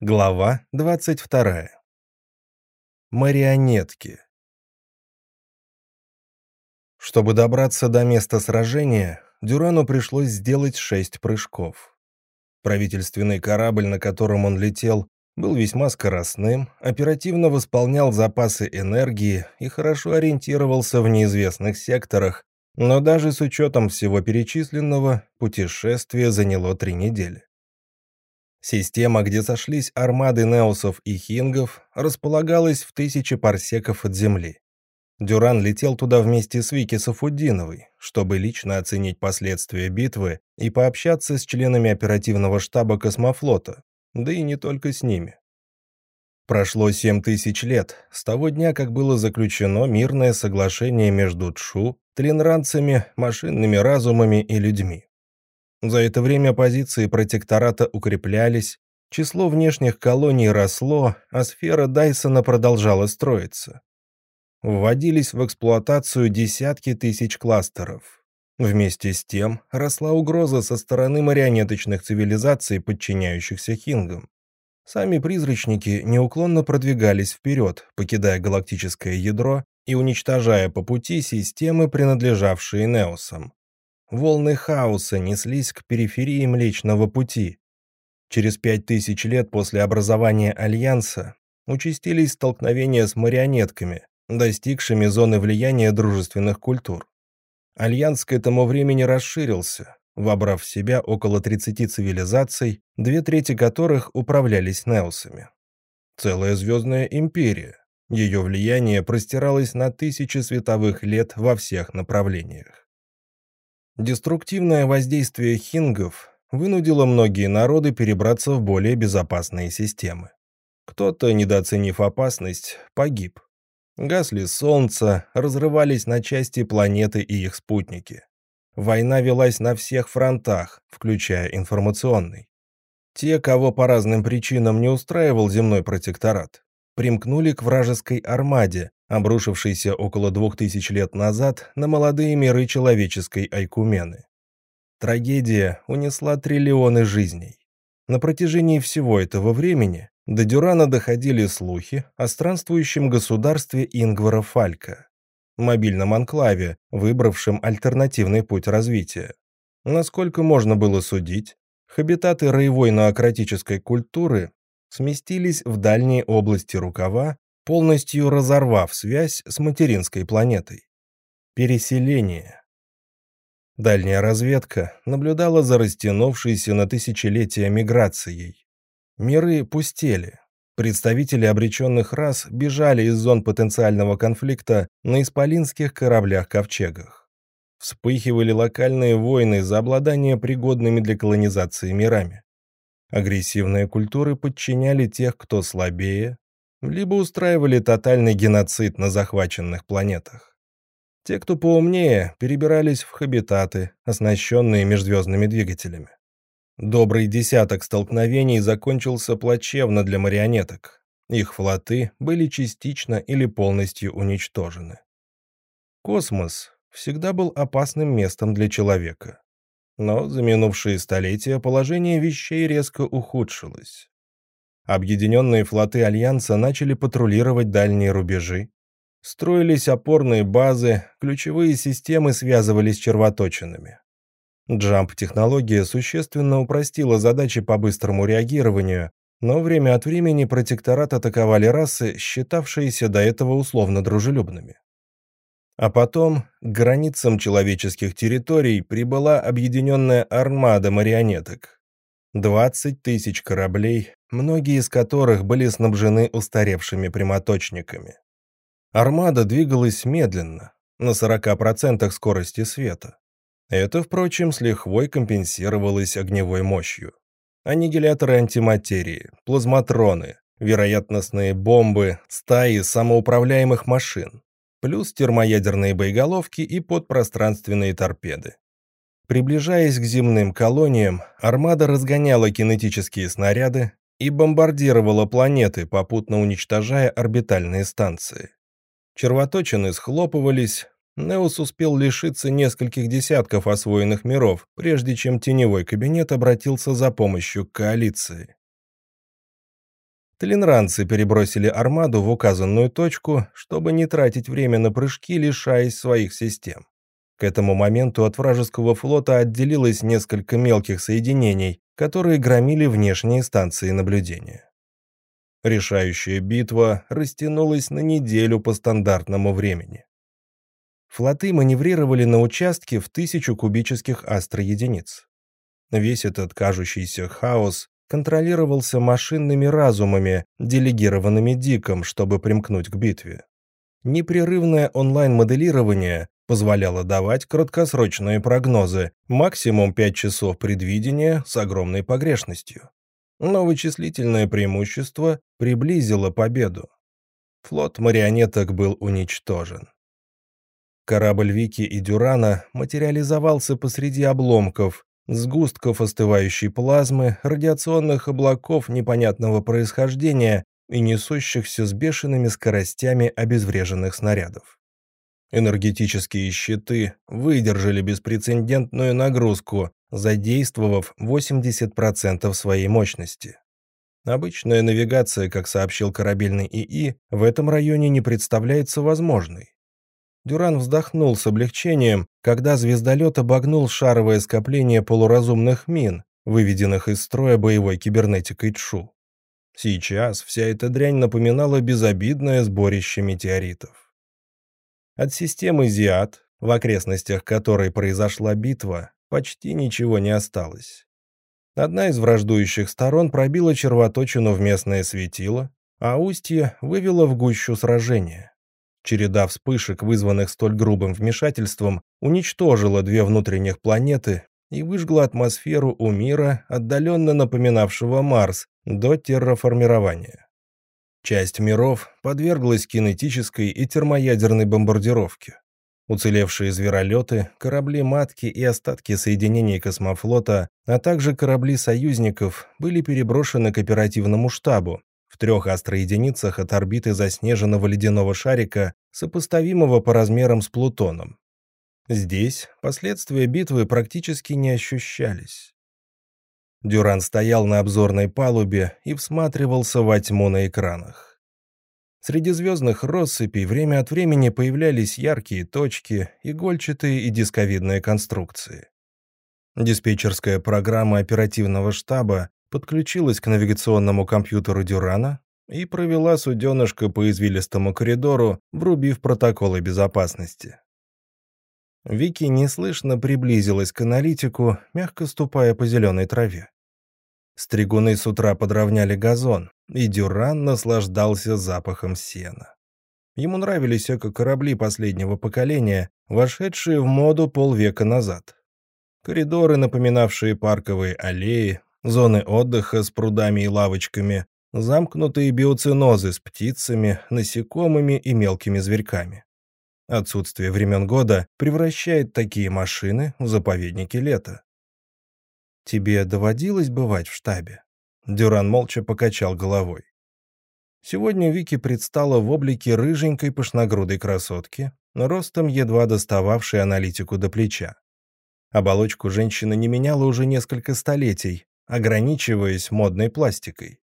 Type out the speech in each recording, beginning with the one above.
Глава 22. Марионетки. Чтобы добраться до места сражения, Дюрану пришлось сделать шесть прыжков. Правительственный корабль, на котором он летел, был весьма скоростным, оперативно восполнял запасы энергии и хорошо ориентировался в неизвестных секторах, но даже с учетом всего перечисленного, путешествие заняло три недели. Система, где сошлись армады неосов и хингов, располагалась в тысячи парсеков от Земли. Дюран летел туда вместе с Вики Сафуддиновой, чтобы лично оценить последствия битвы и пообщаться с членами оперативного штаба космофлота, да и не только с ними. Прошло семь тысяч лет с того дня, как было заключено мирное соглашение между Чу, тлинранцами, машинными разумами и людьми. За это время позиции протектората укреплялись, число внешних колоний росло, а сфера Дайсона продолжала строиться. Вводились в эксплуатацию десятки тысяч кластеров. Вместе с тем росла угроза со стороны марионеточных цивилизаций, подчиняющихся хингам. Сами призрачники неуклонно продвигались вперед, покидая галактическое ядро и уничтожая по пути системы, принадлежавшие Неосам. Волны хаоса неслись к периферии Млечного Пути. Через пять тысяч лет после образования Альянса участились столкновения с марионетками, достигшими зоны влияния дружественных культур. Альянс к этому времени расширился, вобрав в себя около 30 цивилизаций, две трети которых управлялись неосами. Целая звездная империя. Ее влияние простиралось на тысячи световых лет во всех направлениях. Деструктивное воздействие хингов вынудило многие народы перебраться в более безопасные системы. Кто-то, недооценив опасность, погиб. Гасли солнца, разрывались на части планеты и их спутники. Война велась на всех фронтах, включая информационный. Те, кого по разным причинам не устраивал земной протекторат, примкнули к вражеской армаде, обрушившейся около двух тысяч лет назад на молодые миры человеческой Айкумены. Трагедия унесла триллионы жизней. На протяжении всего этого времени до Дюрана доходили слухи о странствующем государстве Ингвара Фалька, мобильном анклаве, выбравшем альтернативный путь развития. Насколько можно было судить, хабитаты роевой наократической культуры сместились в дальние области рукава, полностью разорвав связь с материнской планетой. Переселение. Дальняя разведка наблюдала за растянувшейся на тысячелетия миграцией. Миры пустели. Представители обреченных рас бежали из зон потенциального конфликта на исполинских кораблях-ковчегах. Вспыхивали локальные войны за обладание пригодными для колонизации мирами. Агрессивные культуры подчиняли тех, кто слабее, либо устраивали тотальный геноцид на захваченных планетах. Те, кто поумнее, перебирались в хабитаты, оснащенные межзвездными двигателями. Добрый десяток столкновений закончился плачевно для марионеток. Их флоты были частично или полностью уничтожены. Космос всегда был опасным местом для человека. Но за минувшие столетия положение вещей резко ухудшилось. Объединенные флоты Альянса начали патрулировать дальние рубежи. Строились опорные базы, ключевые системы связывались с червоточинами. Джамп-технология существенно упростила задачи по быстрому реагированию, но время от времени протекторат атаковали расы, считавшиеся до этого условно дружелюбными. А потом к границам человеческих территорий прибыла объединенная армада марионеток. 20 тысяч кораблей, многие из которых были снабжены устаревшими прямоточниками. Армада двигалась медленно, на 40% скорости света. Это, впрочем, с лихвой компенсировалось огневой мощью. Аннигиляторы антиматерии, плазматроны, вероятностные бомбы, стаи самоуправляемых машин плюс термоядерные боеголовки и подпространственные торпеды. Приближаясь к земным колониям, армада разгоняла кинетические снаряды и бомбардировала планеты, попутно уничтожая орбитальные станции. Червоточины схлопывались, Неус успел лишиться нескольких десятков освоенных миров, прежде чем теневой кабинет обратился за помощью к коалиции. Талинранцы перебросили армаду в указанную точку, чтобы не тратить время на прыжки, лишаясь своих систем. К этому моменту от вражеского флота отделилось несколько мелких соединений, которые громили внешние станции наблюдения. Решающая битва растянулась на неделю по стандартному времени. Флоты маневрировали на участке в тысячу кубических астроединиц. Весь этот кажущийся хаос контролировался машинными разумами, делегированными Диком, чтобы примкнуть к битве. Непрерывное онлайн-моделирование позволяло давать краткосрочные прогнозы, максимум 5 часов предвидения с огромной погрешностью. Но вычислительное преимущество приблизило победу. Флот марионеток был уничтожен. Корабль Вики и Дюрана материализовался посреди обломков, сгустков остывающей плазмы, радиационных облаков непонятного происхождения и несущихся с бешеными скоростями обезвреженных снарядов. Энергетические щиты выдержали беспрецедентную нагрузку, задействовав 80% своей мощности. Обычная навигация, как сообщил корабельный ИИ, в этом районе не представляется возможной. Дюран вздохнул с облегчением, когда звездолет обогнул шаровое скопление полуразумных мин, выведенных из строя боевой кибернетикой ЧУ. Сейчас вся эта дрянь напоминала безобидное сборище метеоритов. От системы Зиад, в окрестностях которой произошла битва, почти ничего не осталось. Одна из враждующих сторон пробила червоточину в местное светило, а устье вывела в гущу сражения. Череда вспышек, вызванных столь грубым вмешательством, уничтожила две внутренних планеты и выжгла атмосферу у мира, отдаленно напоминавшего Марс, до терраформирования. Часть миров подверглась кинетической и термоядерной бомбардировке. Уцелевшие зверолеты, корабли-матки и остатки соединений космофлота, а также корабли союзников были переброшены к оперативному штабу, в трех астроединицах от орбиты заснеженного ледяного шарика, сопоставимого по размерам с Плутоном. Здесь последствия битвы практически не ощущались. Дюран стоял на обзорной палубе и всматривался во тьму на экранах. Среди звездных россыпей время от времени появлялись яркие точки, игольчатые и дисковидные конструкции. Диспетчерская программа оперативного штаба подключилась к навигационному компьютеру Дюрана и провела суденышко по извилистому коридору, врубив протоколы безопасности. Вики неслышно приблизилась к аналитику, мягко ступая по зеленой траве. Стригуны с утра подровняли газон, и Дюран наслаждался запахом сена. Ему нравились эко-корабли последнего поколения, вошедшие в моду полвека назад. Коридоры, напоминавшие парковые аллеи, зоны отдыха с прудами и лавочками, замкнутые биоцинозы с птицами, насекомыми и мелкими зверьками. Отсутствие времен года превращает такие машины в заповедники лета. «Тебе доводилось бывать в штабе?» Дюран молча покачал головой. Сегодня Вики предстала в облике рыженькой пышногрудой красотки, ростом едва достававшей аналитику до плеча. Оболочку женщины не меняла уже несколько столетий, ограничиваясь модной пластикой.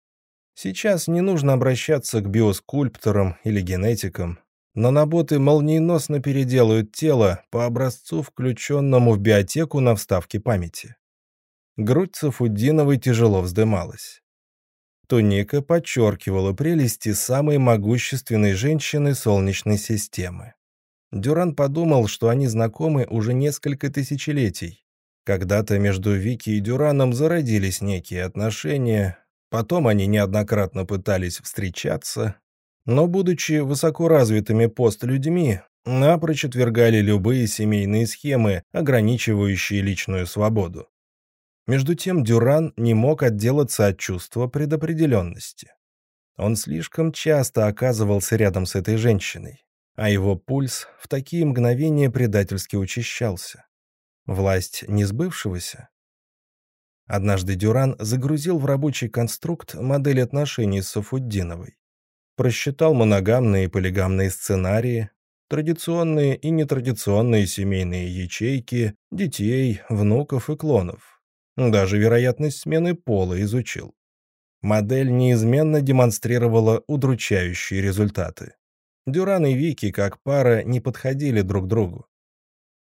Сейчас не нужно обращаться к биоскульпторам или генетикам. Наноботы молниеносно переделают тело по образцу, включенному в биотеку на вставке памяти. Грудь Сафуддиновой тяжело вздымалась. Туника подчеркивала прелести самой могущественной женщины Солнечной системы. Дюран подумал, что они знакомы уже несколько тысячелетий. Когда-то между Вики и Дюраном зародились некие отношения, потом они неоднократно пытались встречаться, но, будучи высокоразвитыми постлюдьми, напрочь отвергали любые семейные схемы, ограничивающие личную свободу. Между тем Дюран не мог отделаться от чувства предопределенности. Он слишком часто оказывался рядом с этой женщиной, а его пульс в такие мгновения предательски учащался. Власть несбывшегося? Однажды Дюран загрузил в рабочий конструкт модель отношений с Сафуддиновой. Просчитал моногамные и полигамные сценарии, традиционные и нетрадиционные семейные ячейки, детей, внуков и клонов. Даже вероятность смены пола изучил. Модель неизменно демонстрировала удручающие результаты. Дюран и Вики как пара не подходили друг другу.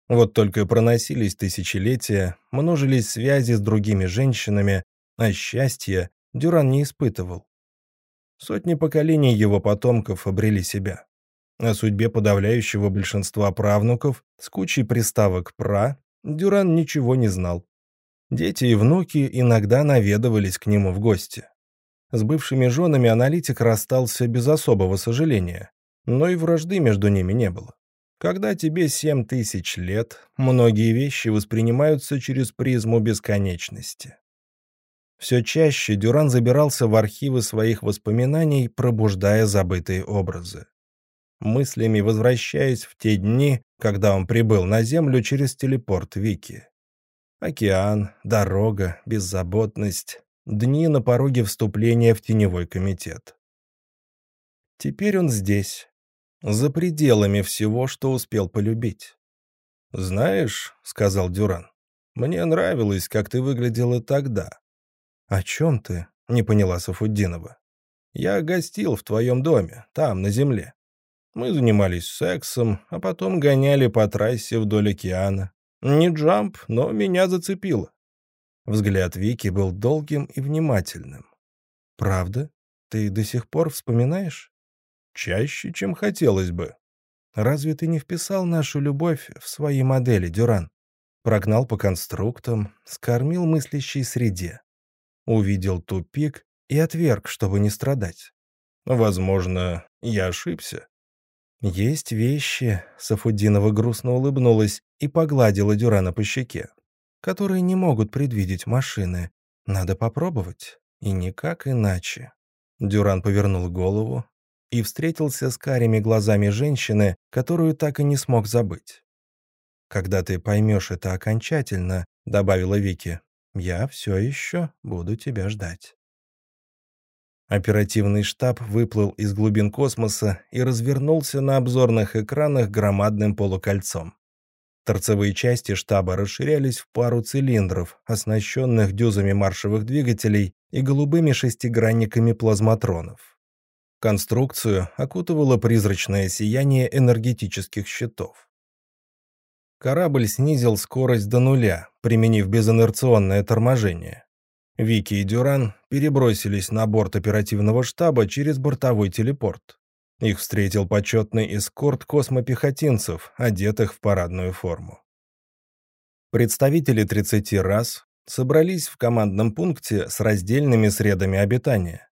Вот только проносились тысячелетия, множились связи с другими женщинами, а счастья Дюран не испытывал. Сотни поколений его потомков обрели себя. О судьбе подавляющего большинства правнуков с кучей приставок «пра» Дюран ничего не знал. Дети и внуки иногда наведывались к нему в гости. С бывшими женами аналитик расстался без особого сожаления, но и вражды между ними не было. Когда тебе семь тысяч лет, многие вещи воспринимаются через призму бесконечности. Все чаще Дюран забирался в архивы своих воспоминаний, пробуждая забытые образы. Мыслями возвращаясь в те дни, когда он прибыл на Землю через телепорт Вики. Океан, дорога, беззаботность, дни на пороге вступления в теневой комитет. Теперь он здесь, за пределами всего, что успел полюбить. «Знаешь», — сказал Дюран, — «мне нравилось, как ты выглядела тогда». «О чем ты?» — не поняла Сафуддинова. «Я гостил в твоем доме, там, на земле. Мы занимались сексом, а потом гоняли по трассе вдоль океана. Не джамп, но меня зацепило». Взгляд Вики был долгим и внимательным. «Правда? Ты до сих пор вспоминаешь?» Чаще, чем хотелось бы. Разве ты не вписал нашу любовь в свои модели, Дюран? Прогнал по конструктам, скормил мыслящей среде. Увидел тупик и отверг, чтобы не страдать. Возможно, я ошибся. Есть вещи, Сафудинова грустно улыбнулась и погладила Дюрана по щеке, которые не могут предвидеть машины. Надо попробовать, и никак иначе. Дюран повернул голову, и встретился с карими глазами женщины, которую так и не смог забыть. «Когда ты поймешь это окончательно», — добавила Вики, — «я все еще буду тебя ждать». Оперативный штаб выплыл из глубин космоса и развернулся на обзорных экранах громадным полукольцом. Торцевые части штаба расширялись в пару цилиндров, оснащенных дюзами маршевых двигателей и голубыми шестигранниками плазматронов. Конструкцию окутывало призрачное сияние энергетических щитов. Корабль снизил скорость до нуля, применив безинерционное торможение. Вики и Дюран перебросились на борт оперативного штаба через бортовой телепорт. Их встретил почетный эскорт космопехотинцев, одетых в парадную форму. Представители 30 раз собрались в командном пункте с раздельными средами обитания.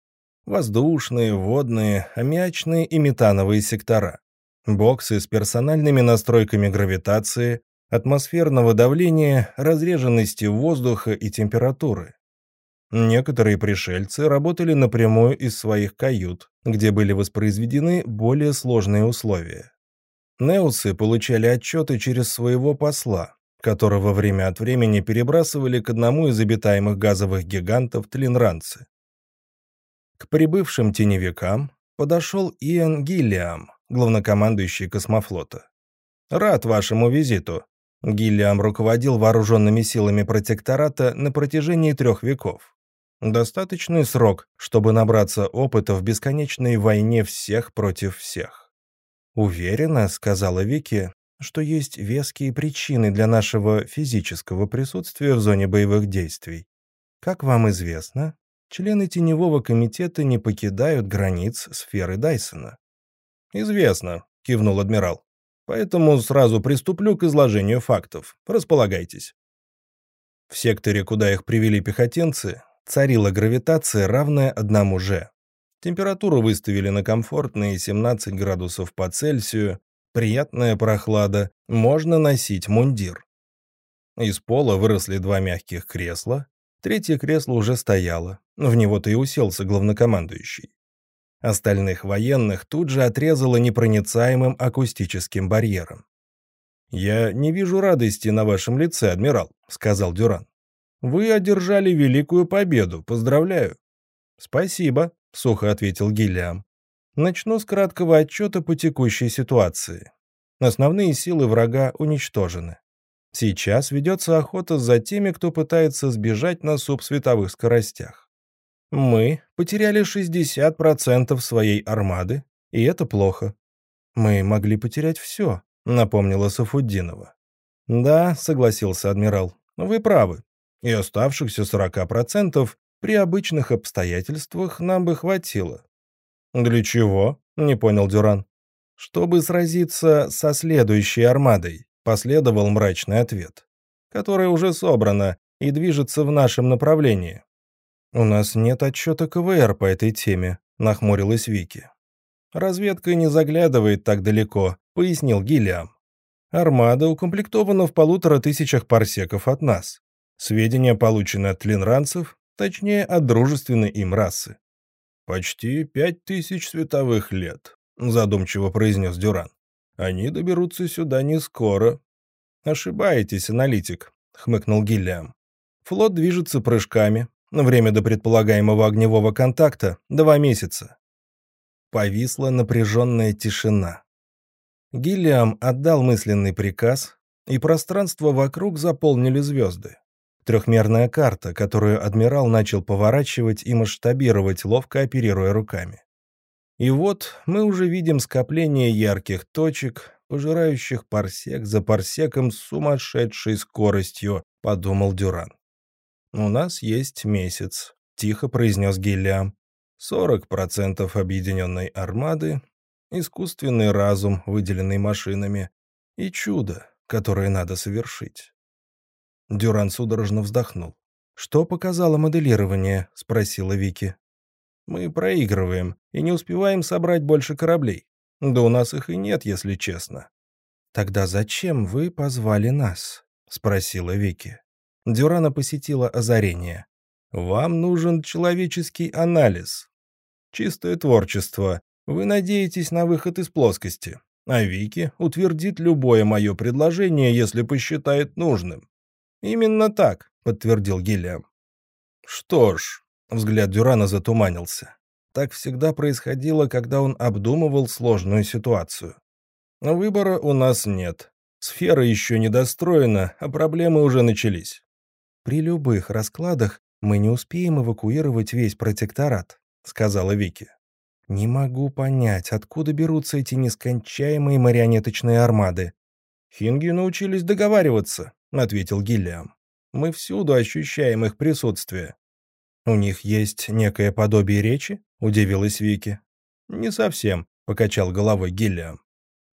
Воздушные, водные, аммиачные и метановые сектора. Боксы с персональными настройками гравитации, атмосферного давления, разреженности воздуха и температуры. Некоторые пришельцы работали напрямую из своих кают, где были воспроизведены более сложные условия. Неусы получали отчеты через своего посла, которого время от времени перебрасывали к одному из обитаемых газовых гигантов Тлинранцы. К прибывшим теневикам подошел Иэн Гиллиам, главнокомандующий космофлота. «Рад вашему визиту». Гиллиам руководил вооруженными силами протектората на протяжении трех веков. Достаточный срок, чтобы набраться опыта в бесконечной войне всех против всех. «Уверена», — сказала Вики, — «что есть веские причины для нашего физического присутствия в зоне боевых действий. Как вам известно, члены Теневого комитета не покидают границ сферы Дайсона. «Известно», — кивнул адмирал. «Поэтому сразу приступлю к изложению фактов. Располагайтесь». В секторе, куда их привели пехотинцы, царила гравитация, равная одному же. Температуру выставили на комфортные 17 градусов по Цельсию, приятная прохлада, можно носить мундир. Из пола выросли два мягких кресла, третье кресло уже стояло, в него-то и уселся главнокомандующий. Остальных военных тут же отрезало непроницаемым акустическим барьером. «Я не вижу радости на вашем лице, адмирал», — сказал Дюран. «Вы одержали великую победу, поздравляю». «Спасибо», — сухо ответил Гиллиам. «Начну с краткого отчета по текущей ситуации. Основные силы врага уничтожены. Сейчас ведется охота за теми, кто пытается сбежать на субсветовых скоростях. Мы потеряли 60% своей армады, и это плохо. Мы могли потерять все, напомнила Сафуддинова. Да, согласился адмирал, вы правы. И оставшихся 40% при обычных обстоятельствах нам бы хватило. Для чего? Не понял Дюран. Чтобы сразиться со следующей армадой, последовал мрачный ответ, которая уже собрана и движется в нашем направлении. «У нас нет отчета КВР по этой теме», — нахмурилась Вики. «Разведка не заглядывает так далеко», — пояснил Гиллиам. «Армада укомплектована в полутора тысячах парсеков от нас. Сведения получены от тлинранцев, точнее, от дружественной им расы». «Почти пять тысяч световых лет», — задумчиво произнес Дюран. «Они доберутся сюда не скоро». «Ошибаетесь, аналитик», — хмыкнул Гиллиам. «Флот движется прыжками, Время до предполагаемого огневого контакта — два месяца. Повисла напряженная тишина. Гиллиам отдал мысленный приказ, и пространство вокруг заполнили звезды. Трехмерная карта, которую адмирал начал поворачивать и масштабировать, ловко оперируя руками. И вот мы уже видим скопление ярких точек, пожирающих парсек за парсеком с сумасшедшей скоростью, подумал Дюран. «У нас есть месяц», — тихо произнес Гиллиам. «Сорок процентов объединенной армады, искусственный разум, выделенный машинами, и чудо, которое надо совершить». Дюран судорожно вздохнул. «Что показало моделирование?» — спросила Вики. «Мы проигрываем и не успеваем собрать больше кораблей. Да у нас их и нет, если честно». «Тогда зачем вы позвали нас?» — спросила Вики. Дюрана посетила озарение. «Вам нужен человеческий анализ. Чистое творчество. Вы надеетесь на выход из плоскости. А Вики утвердит любое мое предложение, если посчитает нужным». «Именно так», — подтвердил Гиллиам. «Что ж», — взгляд Дюрана затуманился. Так всегда происходило, когда он обдумывал сложную ситуацию. «Выбора у нас нет. Сфера еще не достроена, а проблемы уже начались. «При любых раскладах мы не успеем эвакуировать весь протекторат», — сказала Вики. «Не могу понять, откуда берутся эти нескончаемые марионеточные армады». «Хинги научились договариваться», — ответил Гиллиам. «Мы всюду ощущаем их присутствие». «У них есть некое подобие речи?» — удивилась Вики. «Не совсем», — покачал головой Гиллиам.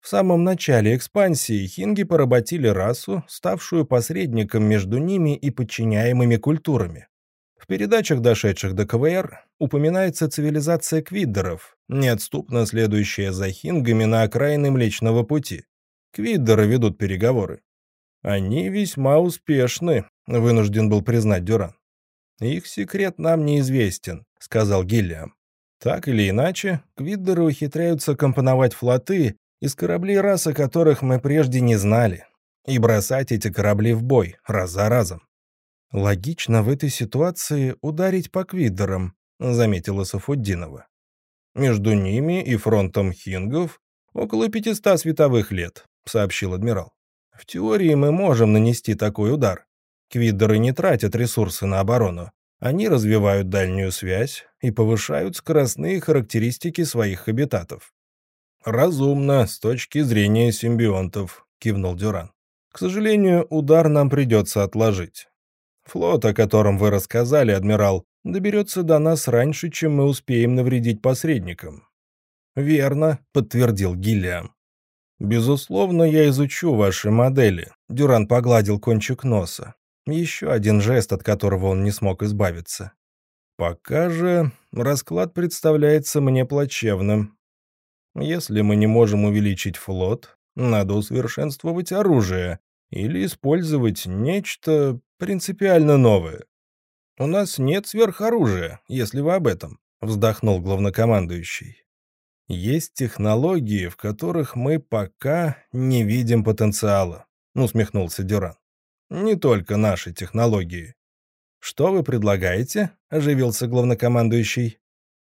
В самом начале экспансии хинги поработили расу, ставшую посредником между ними и подчиняемыми культурами. В передачах, дошедших до КВР, упоминается цивилизация квиддеров, неотступно следующая за хингами на окраины Млечного Пути. Квиддеры ведут переговоры. Они весьма успешны, вынужден был признать Дюран. Их секрет нам неизвестен, сказал Гиллиам. Так или иначе, квиддеры ухитряются компоновать флоты, из кораблей расы которых мы прежде не знали, и бросать эти корабли в бой раз за разом. Логично в этой ситуации ударить по квиддерам, заметила Сафуддинова. Между ними и фронтом хингов около 500 световых лет, сообщил адмирал. В теории мы можем нанести такой удар. Квиддеры не тратят ресурсы на оборону. Они развивают дальнюю связь и повышают скоростные характеристики своих хабитатов. «Разумно, с точки зрения симбионтов», — кивнул Дюран. «К сожалению, удар нам придется отложить. Флот, о котором вы рассказали, адмирал, доберется до нас раньше, чем мы успеем навредить посредникам». «Верно», — подтвердил Гиллиам. «Безусловно, я изучу ваши модели», — Дюран погладил кончик носа. Еще один жест, от которого он не смог избавиться. «Пока же расклад представляется мне плачевным. Если мы не можем увеличить флот, надо усовершенствовать оружие или использовать нечто принципиально новое. У нас нет сверхоружия, если вы об этом, вздохнул главнокомандующий. Есть технологии, в которых мы пока не видим потенциала, усмехнулся Дюран. Не только наши технологии. Что вы предлагаете? оживился главнокомандующий.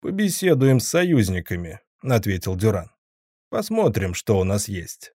Побеседуем с союзниками, — ответил Дюран. «Посмотрим, что у нас есть».